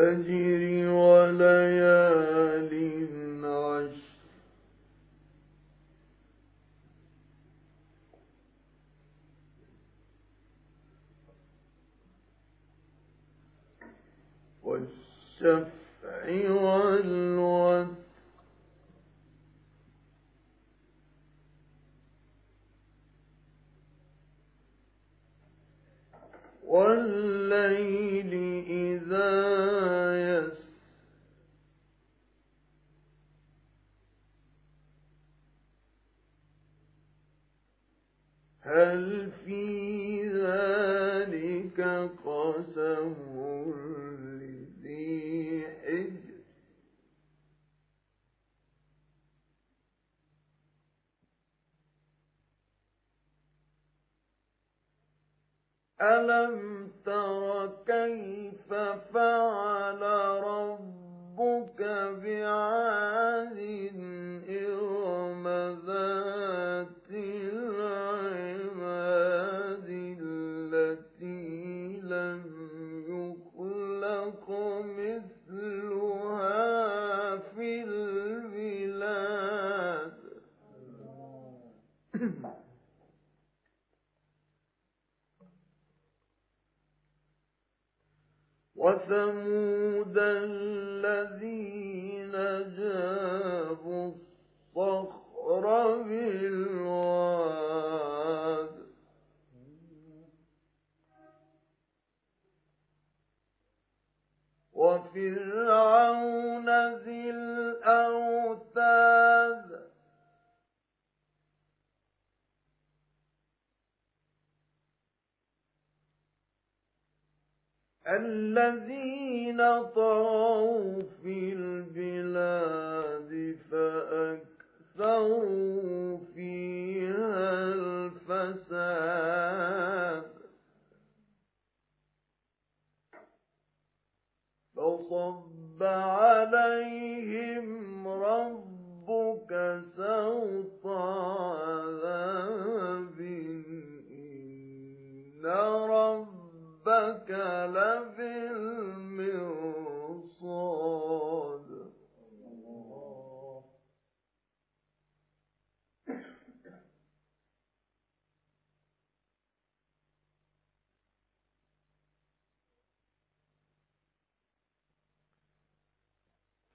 والفجر وليال هل في ذلك قسم لذي حجر؟ ألم تر كيف فعل ربك بعاد إرم ذات وثمود الذين جابوا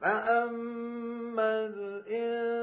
فأما الإنسان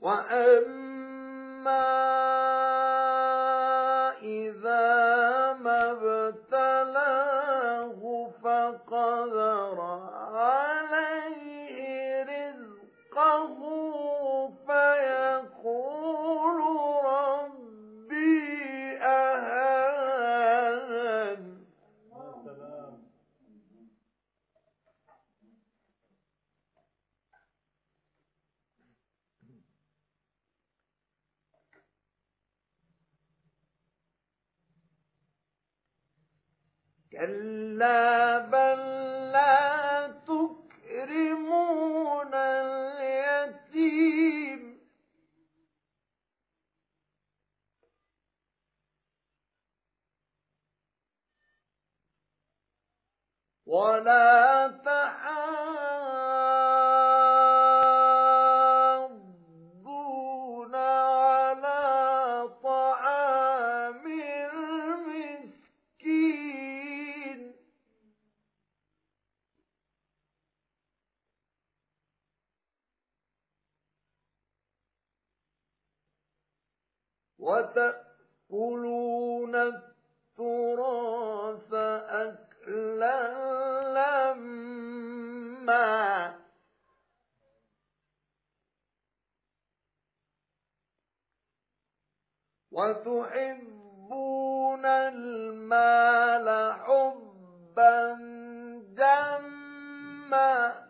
وأما إذا ما ابتلاه فقدر عليه رزقه وتأكلون التراث أكلا لما وتحبون المال حبا جما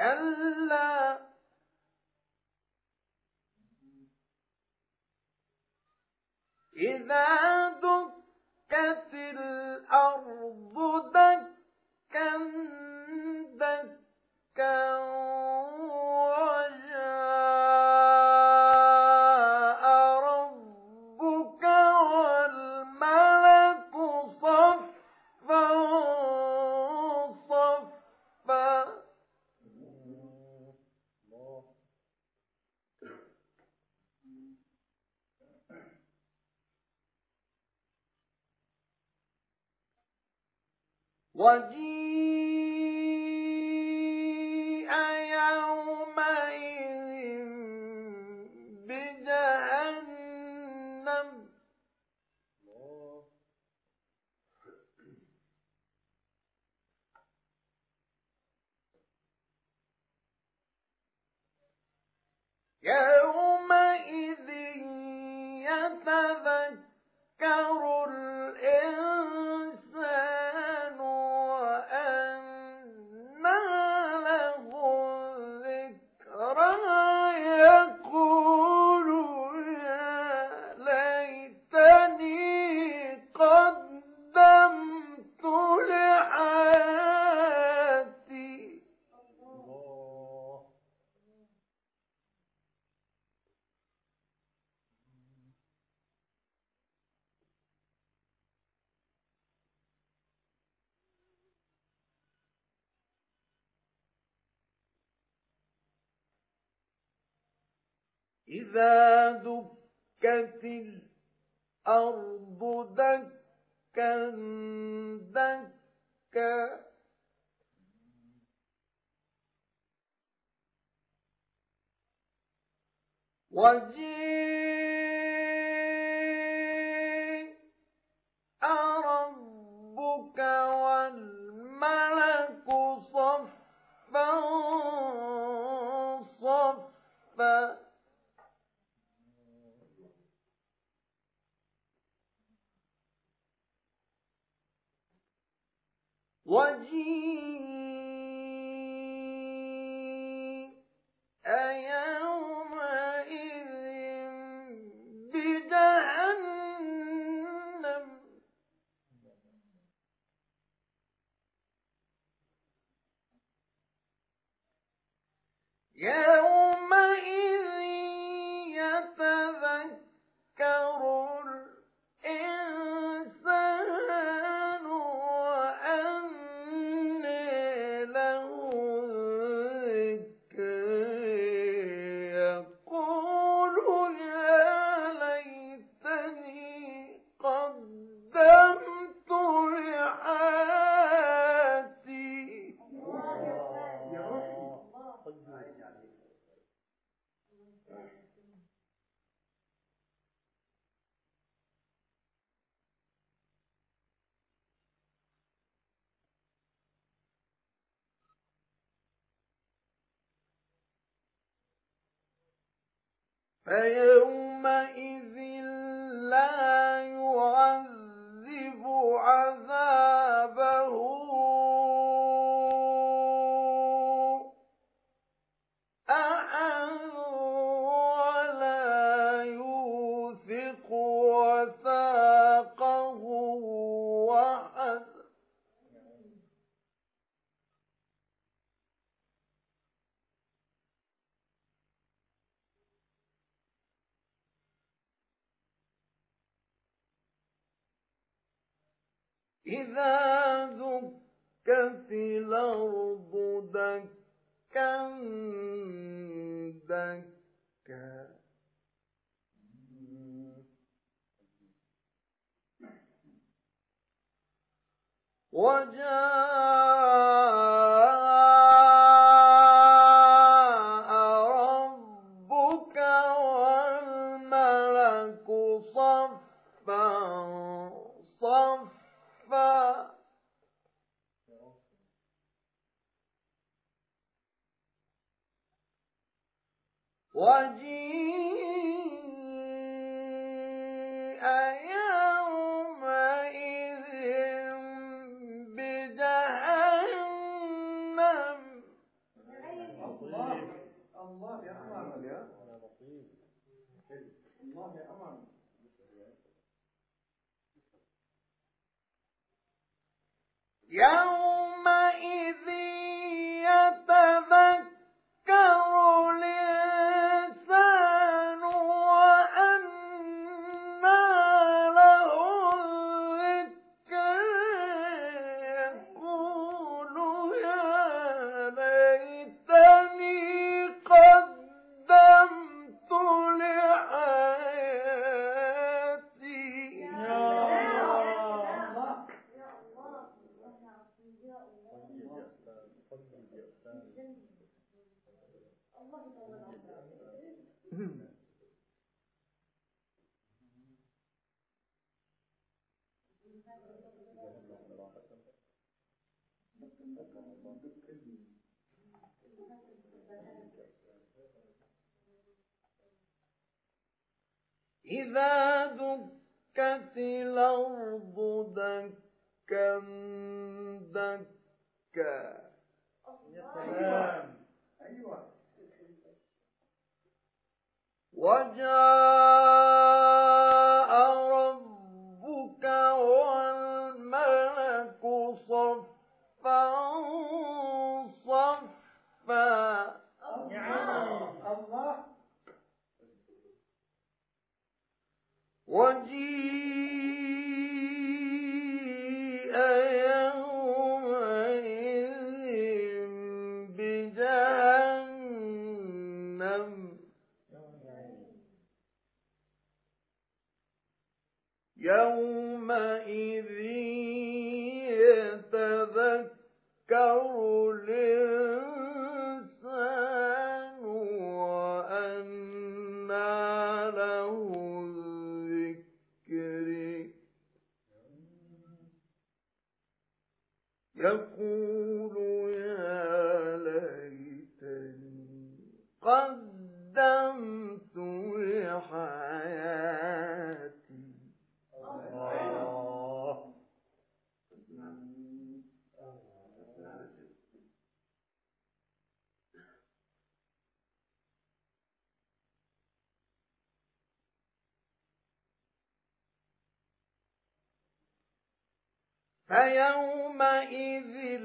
كلا. إذا دكت الأرض دكا دكا وجيء إذا دكت الأرض دكا دكا وجيء ربك والملك صفا صفا وجيء فيومئذ لا إذا دكت الأرض دكا دكا وجاء إذا دكت الأرض دكا دكا أيوة. أيوة. وجاء وجيء فيومئذ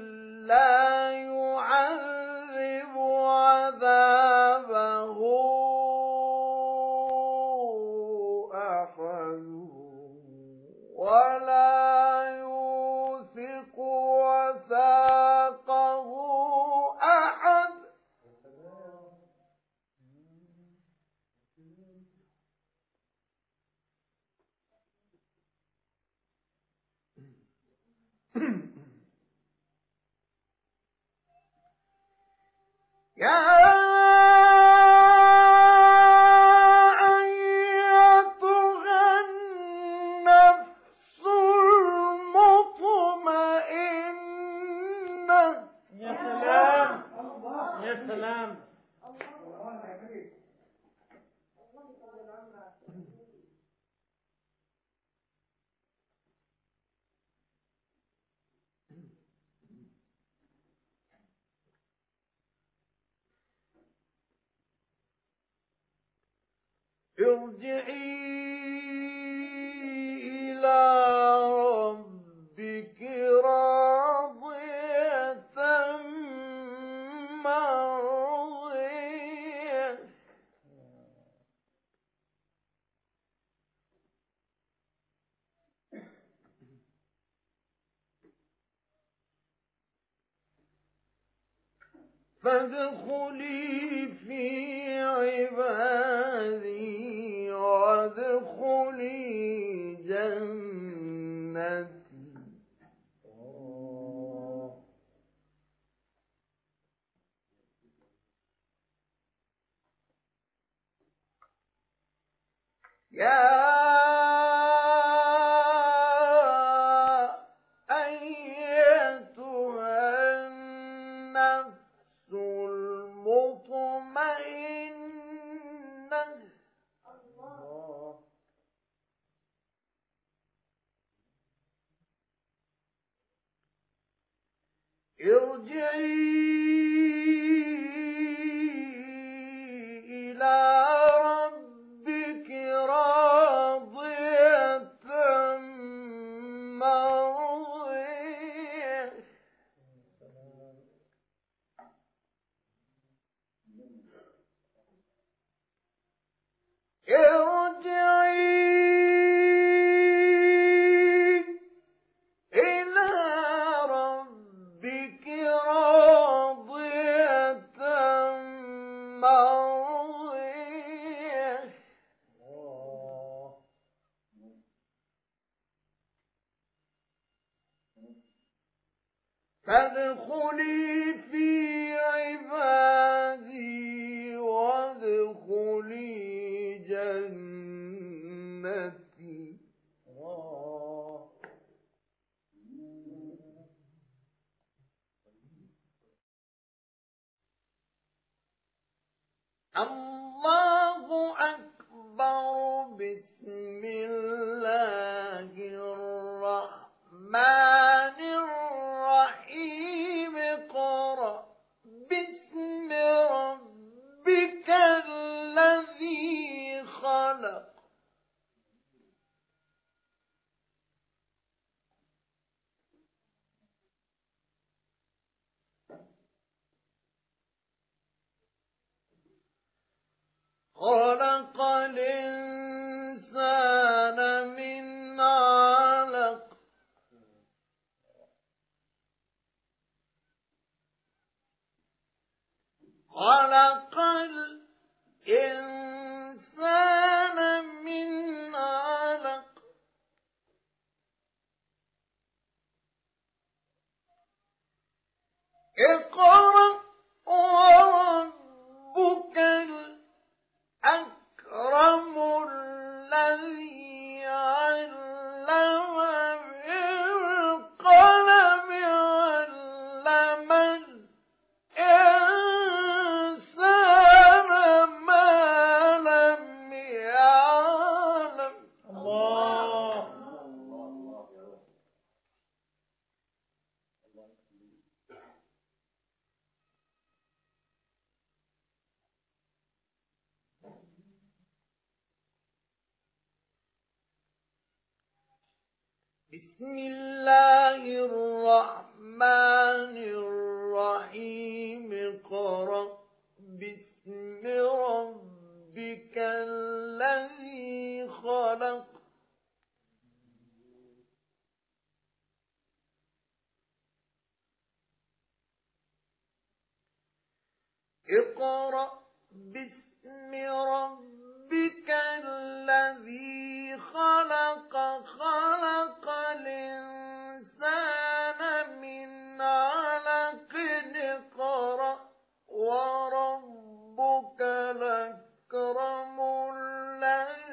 لا يعذب عذابه يا ارجعي فادخلي في عبادي وادخلي جنتي. الله أكبر. بسم الله الرحمن خلق الإنسان من علق. خلق الإنسان بسم الله الرحمن الرحيم. اقرأ باسم ربك الذي خلق. اقرأ باسم ربك الذي خلق خلق الإنسان من علق. اقرأ وربك الأكرم الذي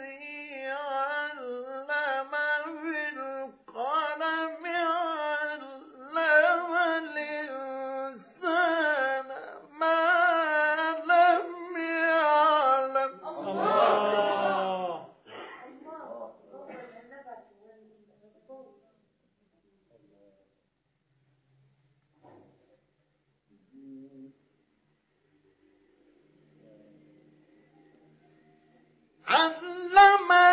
علم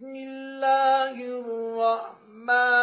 بسم الله الرحمن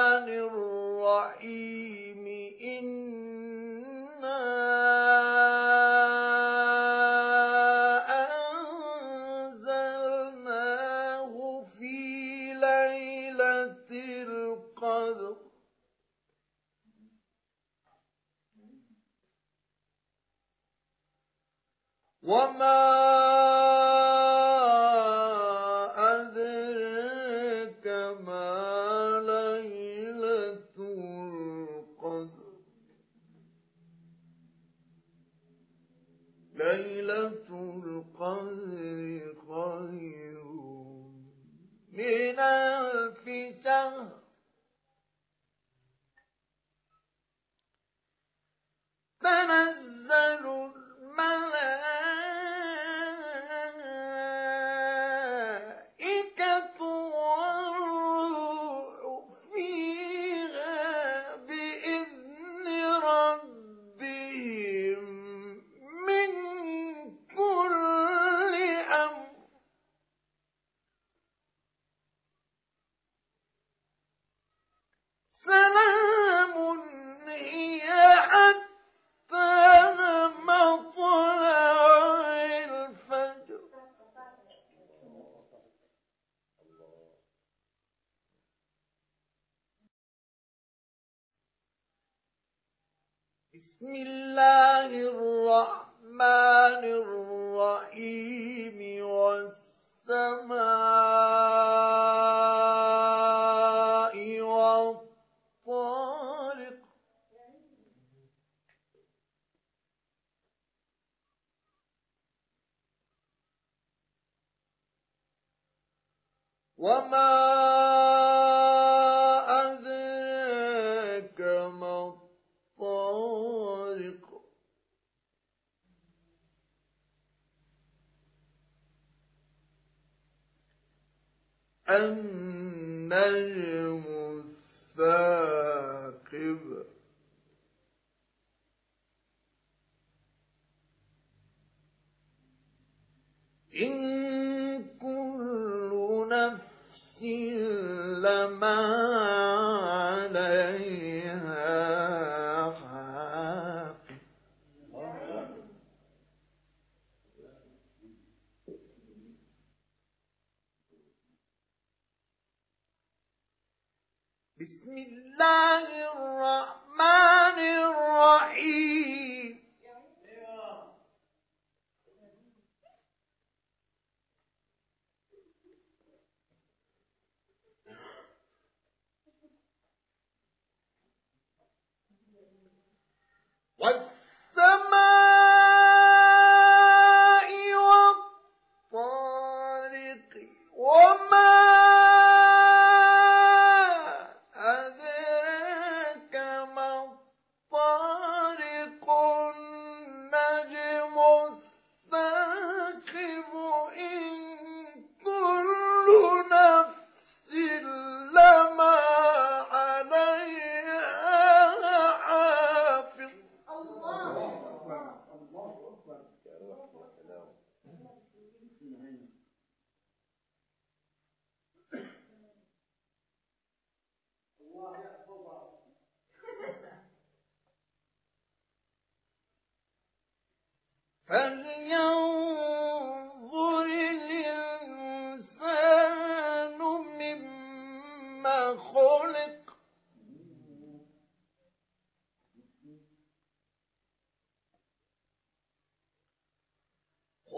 النجم الثاقب. إن What?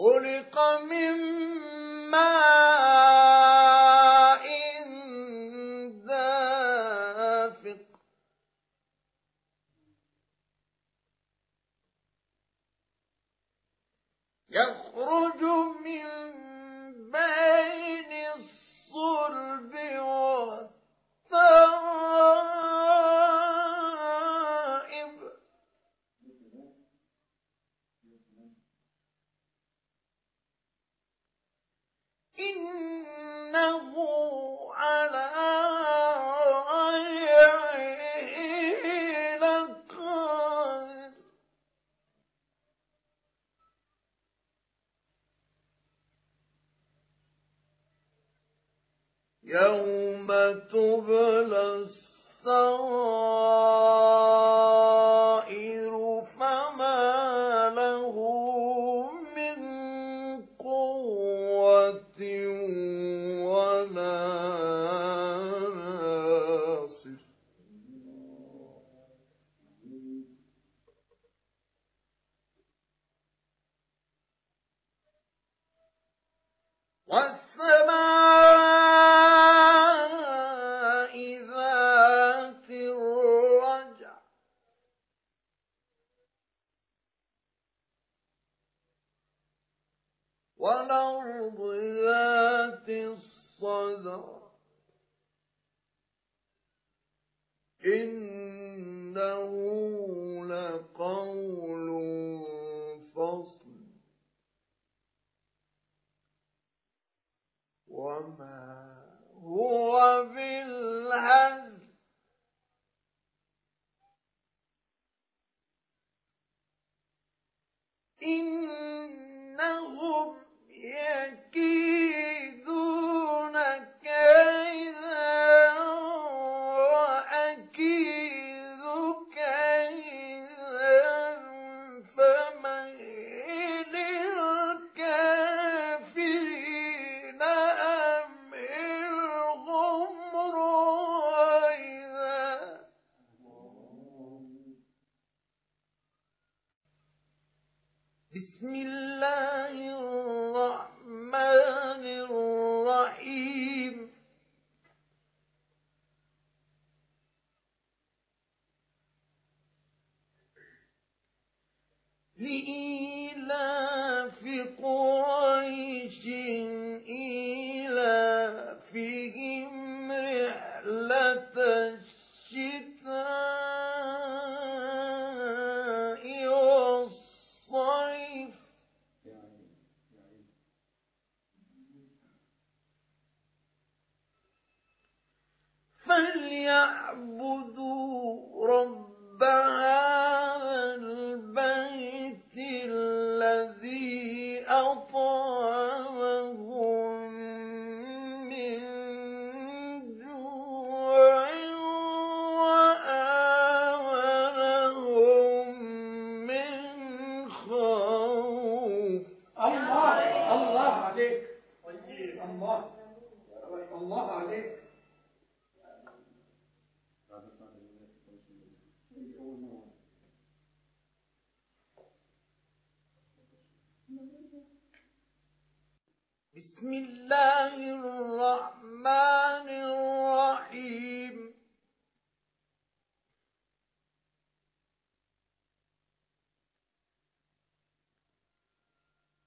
خلق من ماء إن